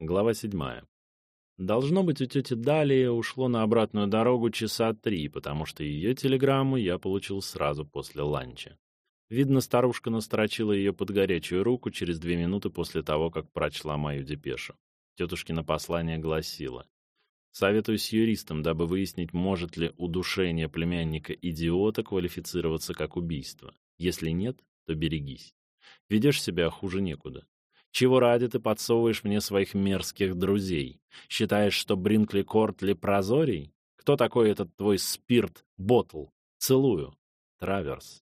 Глава седьмая. Должно быть, у тети Далии ушло на обратную дорогу часа три, потому что ее телеграмму я получил сразу после ланча. Видно, старушка насторочила ее под горячую руку через две минуты после того, как прочла мою депешу. Тетушкино послание гласило. «Советуюсь с юристом, дабы выяснить, может ли удушение племянника-идиота квалифицироваться как убийство. Если нет, то берегись. Ведешь себя хуже некуда. Чего ради ты подсовываешь мне своих мерзких друзей? Считаешь, что Бринкли Кортли прозорий? Кто такой этот твой спирт-ботл? Целую. Траверс.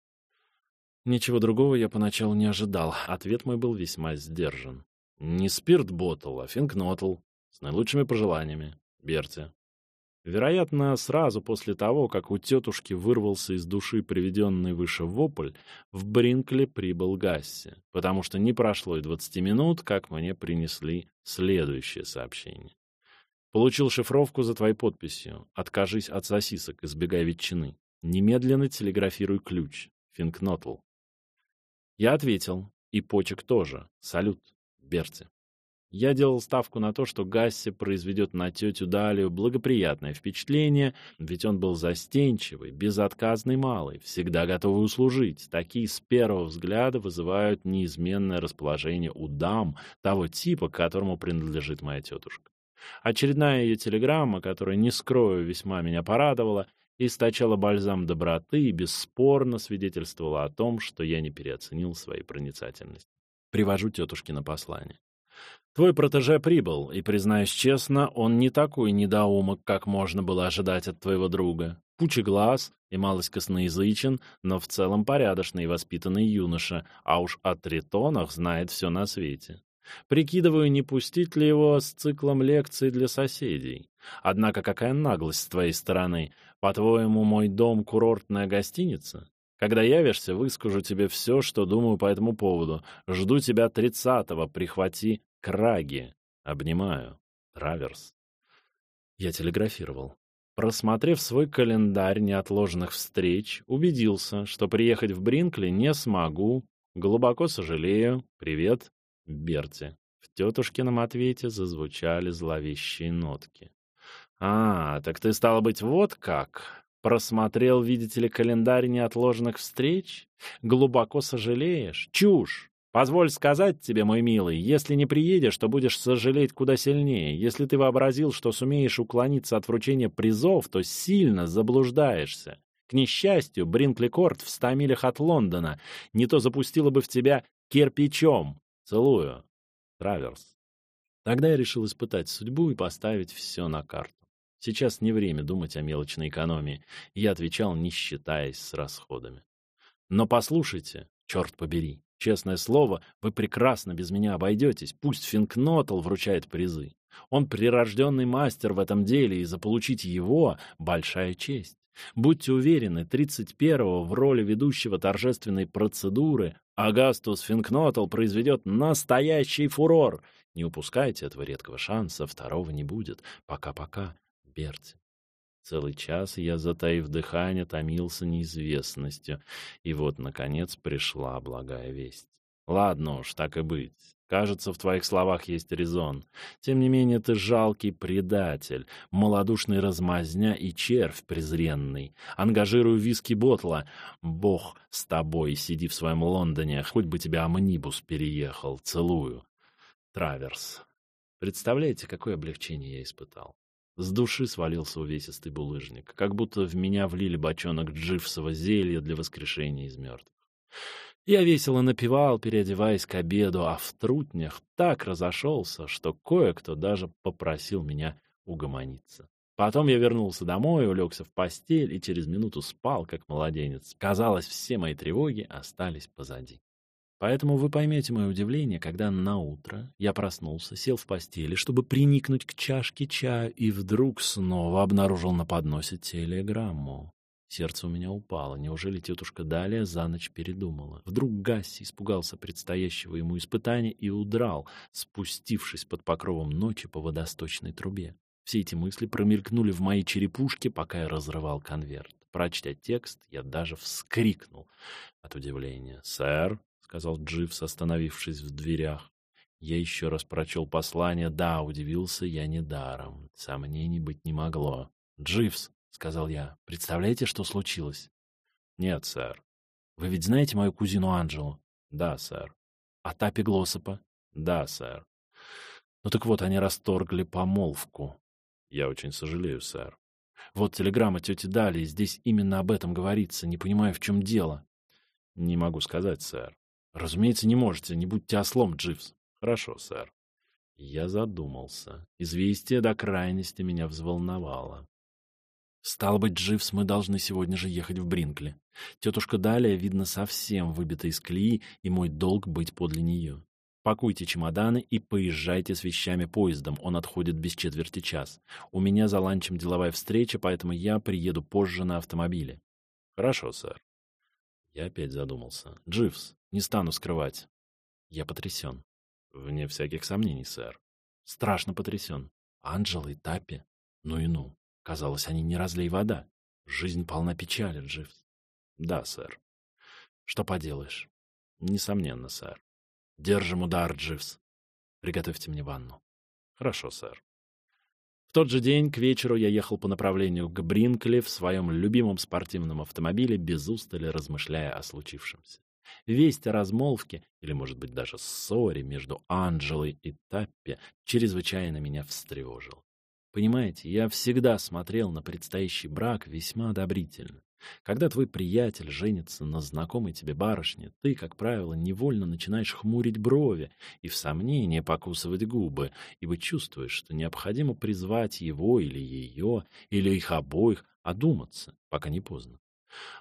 Ничего другого я поначалу не ожидал. Ответ мой был весьма сдержан. Не спирт-ботл, а финкнотл. С наилучшими пожеланиями. Берти. Вероятно, сразу после того, как у тетушки вырвался из души приведенный выше вопль, в Бринкли прибыл Гасси, потому что не прошло и двадцати минут, как мне принесли следующее сообщение. Получил шифровку за твоей подписью. Откажись от сосисок, избегай ветчины. Немедленно телеграфируй ключ. Финкнотл. Я ответил. И почек тоже. Салют. Берти. Я делал ставку на то, что Гасси произведет на тетю Далию благоприятное впечатление, ведь он был застенчивый, безотказный малый, всегда готовый услужить. Такие с первого взгляда вызывают неизменное расположение у дам того типа, к которому принадлежит моя тетушка. Очередная ее телеграмма, которая, не скрою, весьма меня порадовала, источала бальзам доброты и бесспорно свидетельствовала о том, что я не переоценил своей проницательности. Привожу тетушке на послание. Твой протеже прибыл, и, признаюсь честно, он не такой недоумок, как можно было ожидать от твоего друга. глаз и малость косноязычен, но в целом порядочный и воспитанный юноша, а уж о тритонах знает все на свете. Прикидываю, не пустить ли его с циклом лекций для соседей. Однако какая наглость с твоей стороны. По-твоему, мой дом — курортная гостиница? Когда явишься, выскажу тебе все, что думаю по этому поводу. Жду тебя тридцатого, прихвати Краги. Обнимаю. Траверс. Я телеграфировал. Просмотрев свой календарь неотложных встреч, убедился, что приехать в Бринкли не смогу. Глубоко сожалею. Привет, Берти. В тетушкином ответе зазвучали зловещие нотки. «А, так ты, стало быть, вот как? Просмотрел, видите ли, календарь неотложных встреч? Глубоко сожалеешь? Чушь! Позволь сказать тебе, мой милый, если не приедешь, то будешь сожалеть куда сильнее. Если ты вообразил, что сумеешь уклониться от вручения призов, то сильно заблуждаешься. К несчастью, Бринкли-Корт в ста милях от Лондона не то запустила бы в тебя кирпичом. Целую. Траверс. Тогда я решил испытать судьбу и поставить все на карту. Сейчас не время думать о мелочной экономии. Я отвечал, не считаясь с расходами. Но послушайте, черт побери, Честное слово, вы прекрасно без меня обойдетесь. Пусть Финкнотл вручает призы. Он прирожденный мастер в этом деле, и заполучить его — большая честь. Будьте уверены, 31-го в роли ведущего торжественной процедуры Агастус Финкнотл произведет настоящий фурор. Не упускайте этого редкого шанса, второго не будет. Пока-пока, Берти. Целый час я, затаив дыхание, томился неизвестностью, и вот, наконец, пришла благая весть. Ладно уж, так и быть. Кажется, в твоих словах есть резон. Тем не менее, ты жалкий предатель, малодушный размазня и червь презренный. Ангажирую виски Ботла. Бог с тобой, сиди в своем Лондоне, хоть бы тебя амнибус переехал. Целую. Траверс. Представляете, какое облегчение я испытал? С души свалился увесистый булыжник, как будто в меня влили бочонок дживсового зелья для воскрешения из мертвых. Я весело напевал, переодеваясь к обеду, а в трутнях так разошелся, что кое-кто даже попросил меня угомониться. Потом я вернулся домой, улегся в постель и через минуту спал, как младенец. Казалось, все мои тревоги остались позади. Поэтому вы поймете мое удивление, когда на утро я проснулся, сел в постели, чтобы приникнуть к чашке чая, и вдруг снова обнаружил на подносе телеграмму. Сердце у меня упало. Неужели тетушка Далия за ночь передумала? Вдруг Гасси испугался предстоящего ему испытания и удрал, спустившись под покровом ночи по водосточной трубе. Все эти мысли промелькнули в моей черепушке, пока я разрывал конверт. Прочтя текст, я даже вскрикнул от удивления. «Сэр», сказал Дживс, остановившись в дверях. Я еще раз прочел послание. Да, удивился я недаром. Сомнений быть не могло. «Дживс», — сказал я, — «представляете, что случилось?» «Нет, сэр». «Вы ведь знаете мою кузину Анджелу?» «Да, сэр». «А Тапи Глоссопа?» «Да, сэр». «Ну так вот, они расторгли помолвку». «Я очень сожалею, сэр». «Вот телеграмма тети Дали, здесь именно об этом говорится. Не понимаю, в чем дело». «Не могу сказать, сэр». «Разумеется, не можете. Не будьте ослом, Дживс». Хорошо, сэр. Я задумался. Известие до крайности меня взволновало. Стало быть, Дживс, мы должны сегодня же ехать в Бринкли. Тетушка Далия, видно, совсем выбита из колеи, и мой долг быть подле нее. Пакуйте чемоданы и поезжайте с вещами поездом. Он отходит без четверти час. У меня за ланчем деловая встреча, поэтому я приеду позже на автомобиле. Хорошо, сэр. Я опять задумался. Дживс, не стану скрывать. Я потрясен. Вне всяких сомнений, сэр. Страшно потрясен. Анджела и Таппи. Ну и ну. Казалось, они не разлей вода. Жизнь полна печали, Дживс. Да, сэр. Что поделаешь? Несомненно, сэр. Держим удар, Дживс. Приготовьте мне ванну. Хорошо, сэр. В тот же день к вечеру я ехал по направлению к Бринкли в своем любимом спортивном автомобиле, без устали размышляя о случившемся. Весть о размолвке, или, может быть, даже ссоре между Анджелой и Таппи чрезвычайно меня встревожил. Понимаете, я всегда смотрел на предстоящий брак весьма одобрительно. Когда твой приятель женится на знакомой тебе барышне, ты, как правило, невольно начинаешь хмурить брови и в сомнении покусывать губы, ибо чувствуешь, что необходимо призвать его или ее, или их обоих, одуматься, пока не поздно.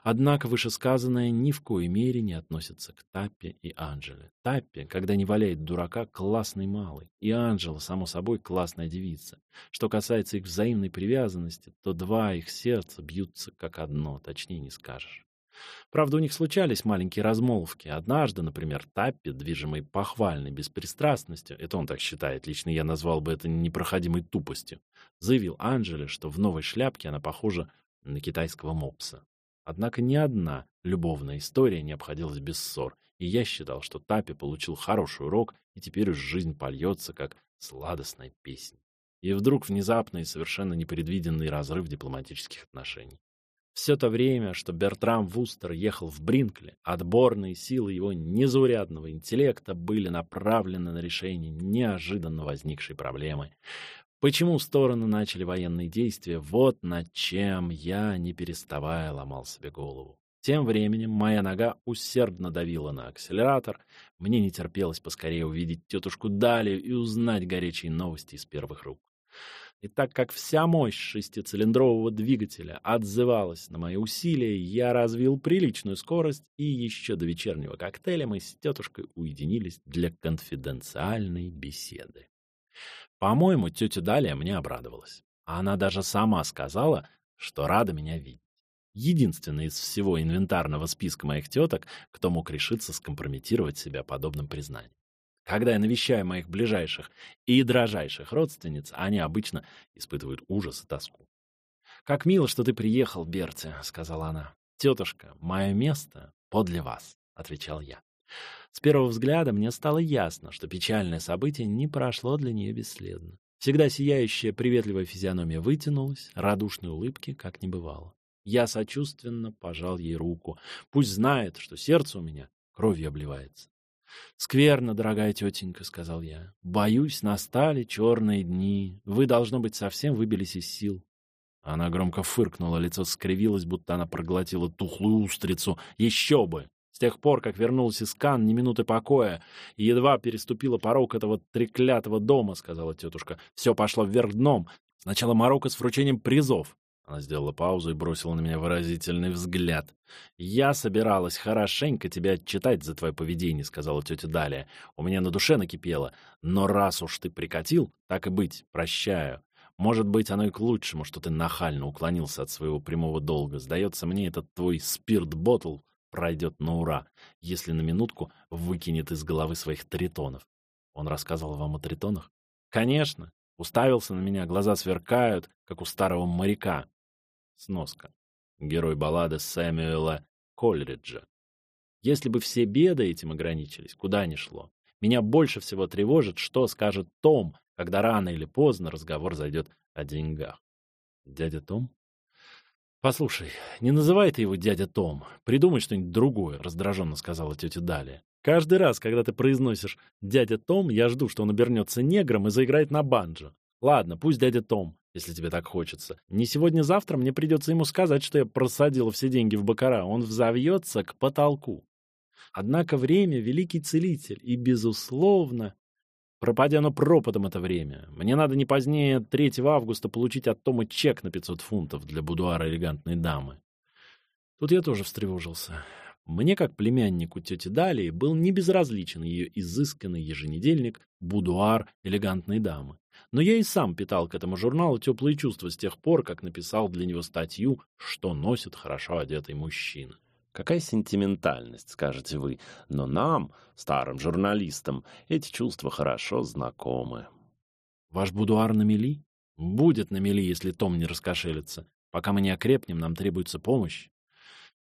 Однако вышесказанное ни в коей мере не относится к Таппе и Анжеле. Таппе, когда не валяет дурака, классный малый, и Анжела, само собой, классная девица. Что касается их взаимной привязанности, то два их сердца бьются как одно, точнее не скажешь. Правда, у них случались маленькие размолвки. Однажды, например, Таппи, движимый похвальной беспристрастностью, это он так считает, лично я назвал бы это непроходимой тупостью, заявил Анжеле, что в новой шляпке она похожа на китайского мопса. Однако ни одна любовная история не обходилась без ссор, и я считал, что Тапи получил хороший урок, и теперь уж жизнь польется, как сладостная песня. И вдруг внезапный и совершенно непредвиденный разрыв дипломатических отношений. Все то время, что Бертрам Вустер ехал в Бринкли, отборные силы его незаурядного интеллекта были направлены на решение неожиданно возникшей проблемы. Почему стороны начали военные действия, вот над чем я, не переставая, ломал себе голову. Тем временем моя нога усердно давила на акселератор. Мне не терпелось поскорее увидеть тетушку Далию и узнать горячие новости из первых рук. И так как вся мощь шестицилиндрового двигателя отзывалась на мои усилия, я развил приличную скорость, и еще до вечернего коктейля мы с тетушкой уединились для конфиденциальной беседы. По-моему, тетя Далия мне обрадовалась. Она даже сама сказала, что рада меня видеть. Единственная из всего инвентарного списка моих теток, кто мог решиться скомпрометировать себя подобным признанием. Когда я навещаю моих ближайших и дрожайших родственниц, они обычно испытывают ужас и тоску. «Как мило, что ты приехал, Берти», — сказала она. «Тетушка, мое место подле вас», — отвечал я. С первого взгляда мне стало ясно, что печальное событие не прошло для нее бесследно. Всегда сияющая приветливая физиономия вытянулась, радушной улыбки как не бывало. Я сочувственно пожал ей руку. Пусть знает, что сердце у меня кровью обливается. «Скверно, дорогая тетенька», — сказал я. «Боюсь, настали черные дни. Вы, должно быть, совсем выбились из сил». Она громко фыркнула, лицо скривилось, будто она проглотила тухлую устрицу. «Еще бы! С тех пор, как вернулся из Кан, ни минуты покоя, и едва переступила порог этого треклятого дома, — сказала тетушка. Все пошло вверх дном. Сначала Марокко с вручением призов. Она сделала паузу и бросила на меня выразительный взгляд. «Я собиралась хорошенько тебя отчитать за твое поведение», — сказала тетя Далия. «У меня на душе накипело. Но раз уж ты прикатил, так и быть, прощаю. Может быть, оно и к лучшему, что ты нахально уклонился от своего прямого долга. Сдается мне, этот твой спирт-ботл пройдет на ура, если на минутку выкинет из головы своих тритонов. Он рассказывал вам о тритонах? Конечно. Уставился на меня, глаза сверкают, как у старого моряка. Сноска. Герой баллады Сэмюэла Кольриджа. Если бы все беды этим ограничились, куда ни шло. Меня больше всего тревожит, что скажет Том, когда рано или поздно разговор зайдет о деньгах. Дядя Том? Послушай, не называй ты его дядя Том. Придумай что-нибудь другое, раздраженно сказала тетя Далия. Каждый раз, когда ты произносишь «дядя Том», я жду, что он обернется негром и заиграет на банджо. Ладно, пусть дядя Том, если тебе так хочется. Не сегодня-завтра мне придется ему сказать, что я просадила все деньги в бакара. Он взовьется к потолку. Однако время — великий целитель, и, безусловно, пропадя оно пропадом это время. Мне надо не позднее 3 августа получить от Тома чек на 500 фунтов для будуара элегантной дамы. Тут я тоже встревожился. Мне, как племяннику тети Далии, был не безразличен ее изысканный еженедельник «Будуар элегантной дамы». Но я и сам питал к этому журналу теплые чувства с тех пор, как написал для него статью «Что носит хорошо одетый мужчина». Какая сентиментальность, скажете вы, но нам, старым журналистам, эти чувства хорошо знакомы. Ваш будуар на мели? Будет на мели, если Том не раскошелится. Пока мы не окрепнем, нам требуется помощь.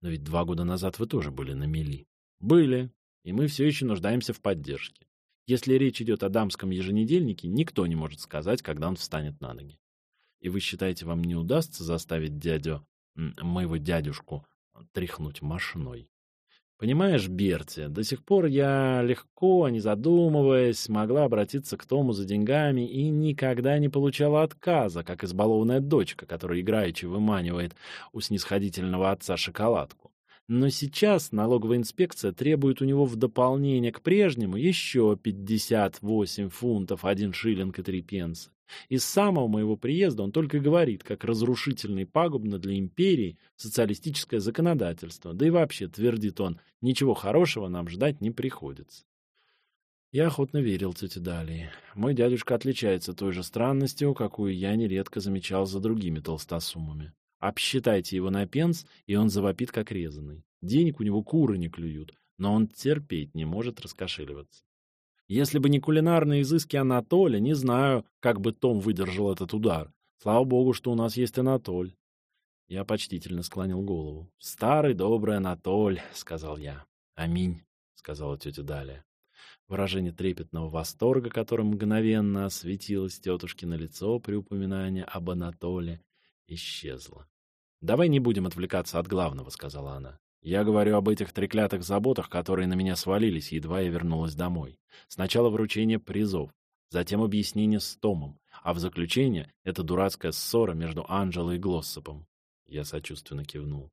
Но ведь два года назад вы тоже были на мели. Были. И мы все еще нуждаемся в поддержке. Если речь идет о дамском еженедельнике, никто не может сказать, когда он встанет на ноги. И вы считаете, вам не удастся заставить дядю, моего дядюшку, тряхнуть мошной? Понимаешь, Берти, до сих пор я легко, не задумываясь, могла обратиться к Тому за деньгами и никогда не получала отказа, как избалованная дочка, которая играючи выманивает у снисходительного отца шоколадку. Но сейчас налоговая инспекция требует у него в дополнение к прежнему еще 58 фунтов, 1 шиллинг и 3 пенса. И с самого моего приезда он только говорит, как разрушительно и пагубно для империи социалистическое законодательство. Да и вообще, твердит он, ничего хорошего нам ждать не приходится. Я охотно верил тете Далии. Мой дядюшка отличается той же странностью, какую я нередко замечал за другими толстосумами. Обсчитайте его на пенс, и он завопит, как резанный. Денег у него куры не клюют, но он терпеть не может раскошеливаться. Если бы не кулинарные изыски Анатоля, не знаю, как бы Том выдержал этот удар. Слава богу, что у нас есть Анатоль. Я почтительно склонил голову. «Старый добрый Анатоль», — сказал я. «Аминь», — сказала тетя Далия. Выражение трепетного восторга, которым мгновенно осветилось тетушкино лицо при упоминании об Анатоле, исчезло. «Давай не будем отвлекаться от главного», — сказала она. Я говорю об этих треклятых заботах, которые на меня свалились, едва я вернулась домой. Сначала вручение призов, затем объяснение с Томом, а в заключение эта дурацкая ссора между Анджелой и Глоссопом. Я сочувственно кивнул.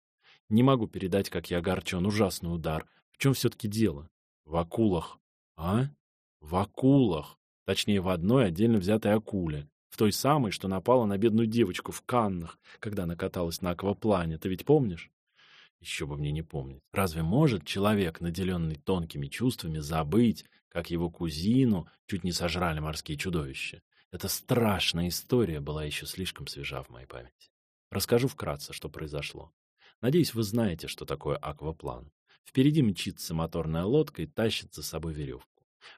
Не могу передать, как я огорчен. Ужасный удар. В чем все-таки дело? В акулах. А? В акулах. Точнее, в одной отдельно взятой акуле. В той самой, что напала на бедную девочку в Каннах, когда она каталась на акваплане. Ты ведь помнишь? Еще бы мне не помнить. Разве может человек, наделенный тонкими чувствами, забыть, как его кузину чуть не сожрали морские чудовища? Эта страшная история была еще слишком свежа в моей памяти. Расскажу вкратце, что произошло. Надеюсь, вы знаете, что такое акваплан. Впереди мчится моторная лодка и тащит за собой веревку.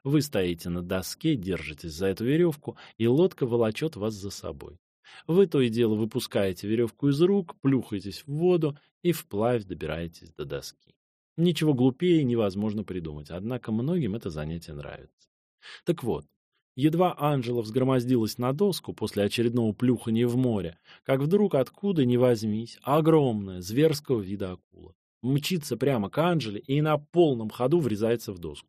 Вы стоите на доске, держитесь за эту веревку, и лодка волочет вас за собой. Вы то и дело выпускаете веревку из рук, плюхаетесь в воду и вплавь добираетесь до доски. Ничего глупее невозможно придумать, однако многим это занятие нравится. Так вот, едва Анжела взгромоздилась на доску после очередного плюхания в море, как вдруг откуда ни возьмись, огромная, зверского вида акула. Мчится прямо к Анжеле и на полном ходу врезается в доску.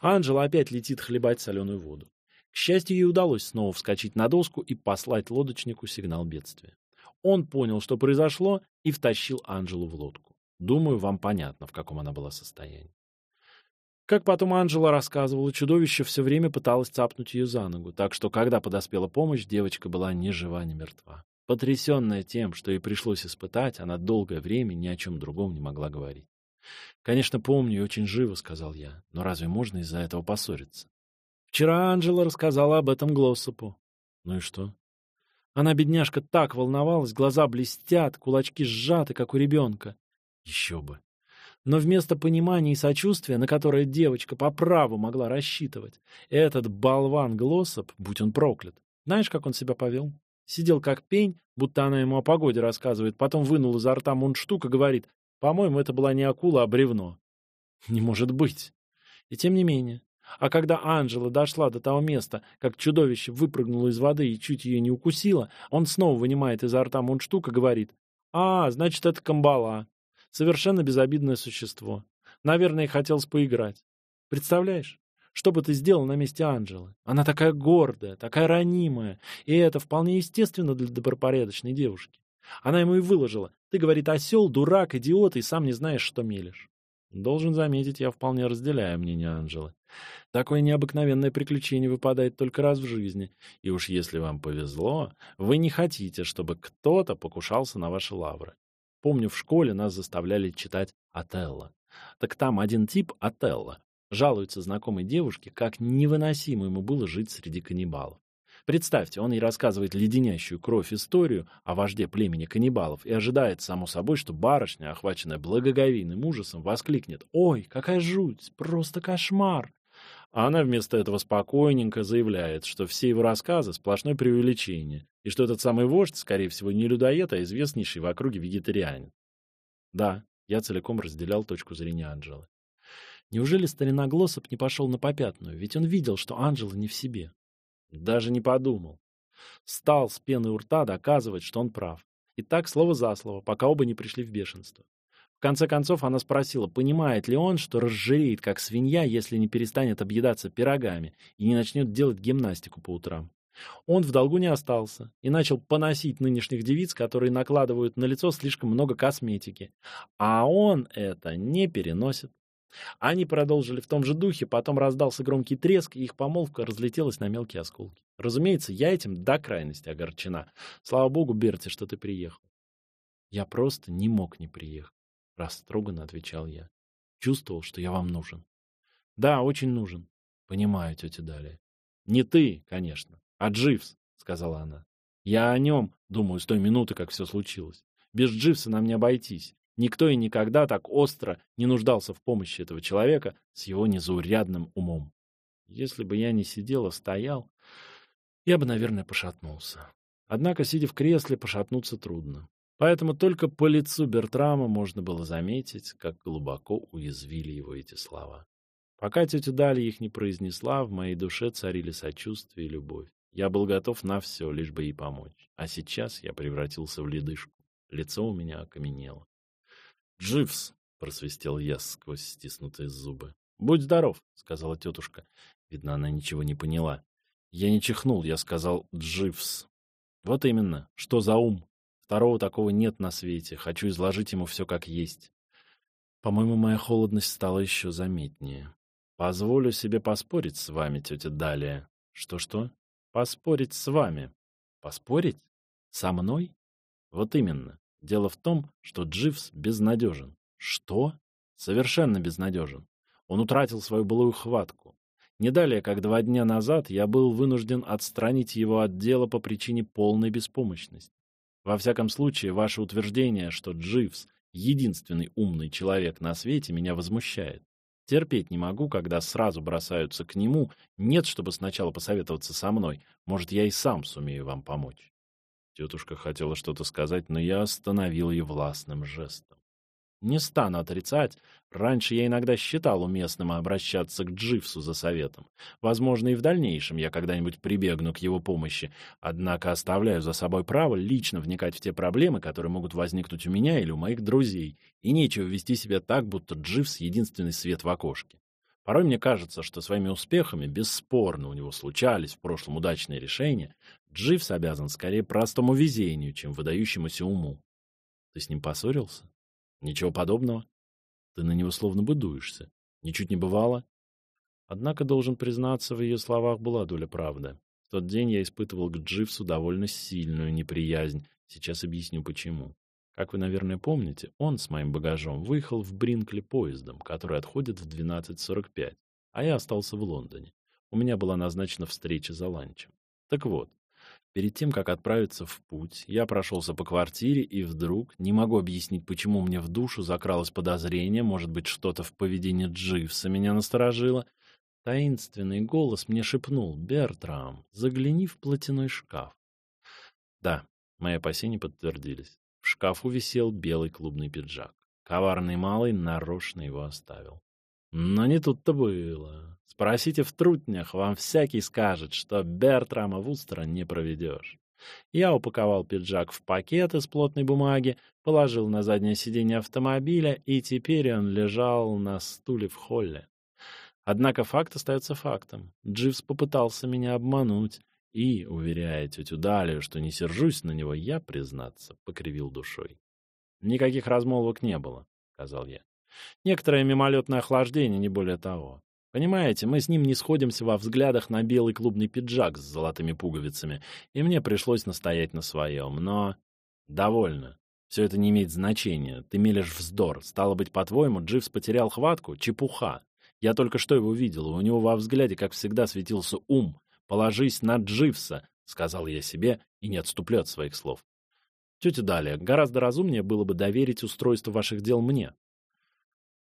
Анжела опять летит хлебать соленую воду. К счастью, ей удалось снова вскочить на доску и послать лодочнику сигнал бедствия. Он понял, что произошло, и втащил Анжелу в лодку. Думаю, вам понятно, в каком она была состоянии. Как потом Анжела рассказывала, чудовище все время пыталось цапнуть ее за ногу, так что, когда подоспела помощь, девочка была ни жива, ни мертва. Потрясенная тем, что ей пришлось испытать, она долгое время ни о чем другом не могла говорить. «Конечно, помню и очень живо», — сказал я, — «но разве можно из-за этого поссориться?» Вчера Анжела рассказала об этом Глоссопу. Ну и что? Она, бедняжка, так волновалась, глаза блестят, кулачки сжаты, как у ребенка. Еще бы. Но вместо понимания и сочувствия, на которое девочка по праву могла рассчитывать, этот болван Глоссоп, будь он проклят, знаешь, как он себя повел? Сидел как пень, будто она ему о погоде рассказывает, потом вынул изо рта мундштук и говорит, по-моему, это была не акула, а бревно. Не может быть. И тем не менее, А когда Анжела дошла до того места, как чудовище выпрыгнуло из воды и чуть ее не укусило, он снова вынимает изо рта мундштук и говорит, «А, значит, это камбала. Совершенно безобидное существо. Наверное, хотелось поиграть. Представляешь? Что бы ты сделал на месте Анжелы? Она такая гордая, такая ранимая, и это вполне естественно для добропорядочной девушки. Она ему и выложила. Ты, говорит, осел, дурак, идиот, и сам не знаешь, что мелешь. Должен заметить, я вполне разделяю мнение Анжелы. Такое необыкновенное приключение выпадает только раз в жизни. И уж если вам повезло, вы не хотите, чтобы кто-то покушался на ваши лавры. Помню, в школе нас заставляли читать Отелло. Так там один тип Отелло жалуется знакомой девушке, как невыносимо ему было жить среди каннибалов. Представьте, он ей рассказывает леденящую кровь историю о вожде племени каннибалов и ожидает, само собой, что барышня, охваченная благоговейным ужасом, воскликнет «Ой, какая жуть! Просто кошмар!» А она вместо этого спокойненько заявляет, что все его рассказы — сплошное преувеличение, и что этот самый вождь, скорее всего, не людоед, а известнейший в округе вегетарианец. Да, я целиком разделял точку зрения Анжелы. Неужели старина Глоссоп не пошел на попятную, ведь он видел, что Анжела не в себе? Даже не подумал. Стал с пеной у рта доказывать, что он прав. И так слово за слово, пока оба не пришли в бешенство. В конце концов она спросила, понимает ли он, что разжиреет как свинья, если не перестанет объедаться пирогами и не начнет делать гимнастику по утрам. Он в долгу не остался и начал поносить нынешних девиц, которые накладывают на лицо слишком много косметики. А он это не переносит. Они продолжили в том же духе, потом раздался громкий треск, и их помолвка разлетелась на мелкие осколки. Разумеется, я этим до крайности огорчена. Слава богу, Берти, что ты приехал. Я просто не мог не приехать, растроганно отвечал я. Чувствовал, что я вам нужен. Да, очень нужен. Понимаю, тетя Далия. Не ты, конечно, а Дживс, сказала она. Я о нем думаю с той минуты, как все случилось. Без Дживса нам не обойтись. Никто и никогда так остро не нуждался в помощи этого человека с его незаурядным умом. Если бы я не сидел, а стоял, я бы, наверное, пошатнулся. Однако, сидя в кресле, пошатнуться трудно. Поэтому только по лицу Бертрама можно было заметить, как глубоко уязвили его эти слова. Пока тетя Дали их не произнесла, в моей душе царили сочувствие и любовь. Я был готов на все, лишь бы ей помочь. А сейчас я превратился в ледышку. Лицо у меня окаменело. «Дживс!» — просвистел я сквозь стиснутые зубы. «Будь здоров!» — сказала тетушка. Видно, она ничего не поняла. Я не чихнул, я сказал «Дживс». «Вот именно. Что за ум? Второго такого нет на свете. Хочу изложить ему все как есть». По-моему, моя холодность стала еще заметнее. «Позволю себе поспорить с вами, тетя Далия». «Что-что?» «Поспорить с вами». «Поспорить? Со мной?» «Вот именно. Дело в том, что Дживс безнадежен. Что? Совершенно безнадежен. Он утратил свою былую хватку. Не далее, как два дня назад, я был вынужден отстранить его от дела по причине полной беспомощности. Во всяком случае, ваше утверждение, что Дживс — единственный умный человек на свете, меня возмущает. Терпеть не могу, когда сразу бросаются к нему. Нет, чтобы сначала посоветоваться со мной. Может, я и сам сумею вам помочь. Тетушка хотела что-то сказать, но я остановил ее властным жестом. Не стану отрицать, раньше я иногда считал уместным обращаться к Дживсу за советом. Возможно, и в дальнейшем я когда-нибудь прибегну к его помощи, однако оставляю за собой право лично вникать в те проблемы, которые могут возникнуть у меня или у моих друзей, и нечего вести себя так, будто Дживс — единственный свет в окошке. Порой мне кажется, что своими успехами, бесспорно, у него случались в прошлом удачные решения, Дживс обязан скорее простому везению, чем выдающемуся уму. Ты с ним поссорился? Ничего подобного? Ты на него словно бы дуешься. Ничуть не бывало? Однако, должен признаться, в ее словах была доля правды. В тот день я испытывал к Дживсу довольно сильную неприязнь. Сейчас объясню, почему. Как вы, наверное, помните, он с моим багажом выехал в Бринкли поездом, который отходит в 12.45, а я остался в Лондоне. У меня была назначена встреча за ланчем. Так вот, перед тем, как отправиться в путь, я прошелся по квартире и вдруг, не могу объяснить, почему мне в душу закралось подозрение, может быть, что-то в поведении Дживса меня насторожило, таинственный голос мне шепнул «Бертрам, загляни в платяной шкаф». Да, мои опасения подтвердились. Шкафу висел белый клубный пиджак. Коварный малый нарочно его оставил. Но не тут-то было. Спросите в трутнях, вам всякий скажет, что Бертрама Вустера не проведешь. Я упаковал пиджак в пакет из плотной бумаги, положил на заднее сиденье автомобиля, и теперь он лежал на стуле в холле. Однако факт остается фактом. Дживс попытался меня обмануть, и, уверяя тетю Далию, что не сержусь на него, я, признаться, покривил душой. «Никаких размолвок не было», — сказал я. «Некоторое мимолетное охлаждение, не более того. Понимаете, мы с ним не сходимся во взглядах на белый клубный пиджак с золотыми пуговицами, и мне пришлось настоять на своем, но... Довольно. Все это не имеет значения. Ты мелешь вздор. Стало быть, по-твоему, Дживс потерял хватку? Чепуха. Я только что его видел, и у него во взгляде, как всегда, светился ум. «Положись на Дживса», — сказал я себе, и не отступлю от своих слов. Тетя Далия, гораздо разумнее было бы доверить устройство ваших дел мне.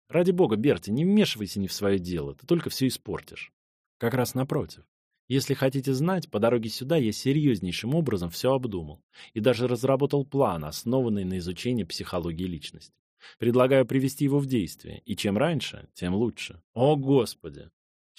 Ради бога, Берти, не вмешивайся не в свое дело, ты только все испортишь. Как раз напротив. Если хотите знать, по дороге сюда я серьезнейшим образом все обдумал и даже разработал план, основанный на изучении психологии личности. Предлагаю привести его в действие, и чем раньше, тем лучше. О, Господи!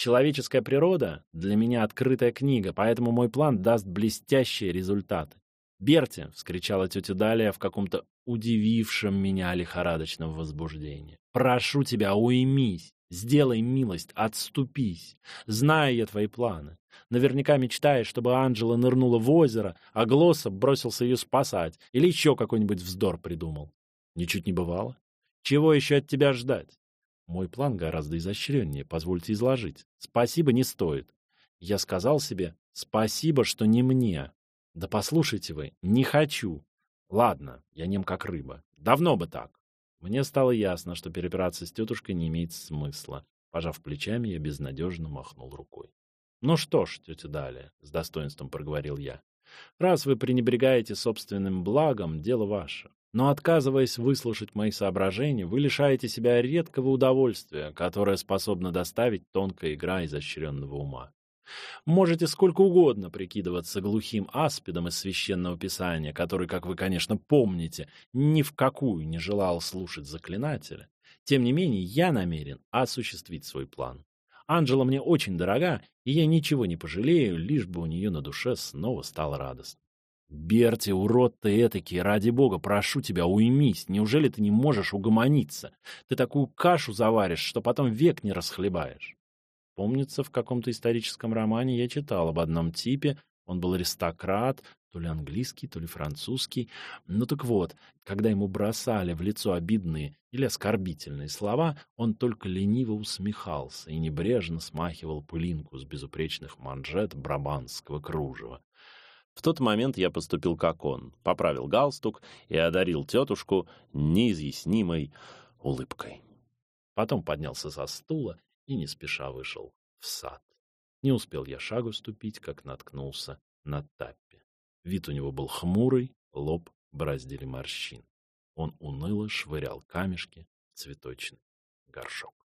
Человеческая природа для меня открытая книга, поэтому мой план даст блестящие результаты. «Берти!» — вскричала тетя Далия в каком-то удивившем меня лихорадочном возбуждении. «Прошу тебя, уймись! Сделай милость, отступись! Знаю я твои планы. Наверняка мечтаешь, чтобы Анжела нырнула в озеро, а Глоссоп бросился ее спасать, или еще какой-нибудь вздор придумал. Ничуть не бывало. Чего еще от тебя ждать? Мой план гораздо изощреннее, позвольте изложить. Спасибо не стоит. Я сказал себе, спасибо, что не мне, да послушайте вы, не хочу. Ладно, я нем как рыба. Давно бы так. Мне стало ясно, что перепираться с тетушкой не имеет смысла. Пожав плечами, я безнадежно махнул рукой. «Ну что ж, тетя Далия», — с достоинством проговорил я, — «раз вы пренебрегаете собственным благом, дело ваше. Но отказываясь выслушать мои соображения, вы лишаете себя редкого удовольствия, которое способно доставить тонкая игра изощренного ума. Можете сколько угодно прикидываться глухим аспидом из священного писания, который, как вы, конечно, помните, ни в какую не желал слушать заклинателя. Тем не менее, я намерен осуществить свой план. Анжела мне очень дорога, и я ничего не пожалею, лишь бы у нее на душе снова стало радостно. «Берти, урод ты этакий, ради бога, прошу тебя, уймись, неужели ты не можешь угомониться? Ты такую кашу заваришь, что потом век не расхлебаешь». Помнится, в каком-то историческом романе я читал об одном типе, он был аристократ, то ли английский, то ли французский. Ну так вот, когда ему бросали в лицо обидные или оскорбительные слова, он только лениво усмехался и небрежно смахивал пылинку с безупречных манжет брабанского кружева. В тот момент я поступил как он, поправил галстук и одарил тетушку неизъяснимой улыбкой. Потом поднялся со стула и не спеша вышел в сад. Не успел я шагу ступить, как наткнулся на Таппи. Вид у него был хмурый, лоб бороздили морщин. Он уныло швырял камешки в цветочный горшок.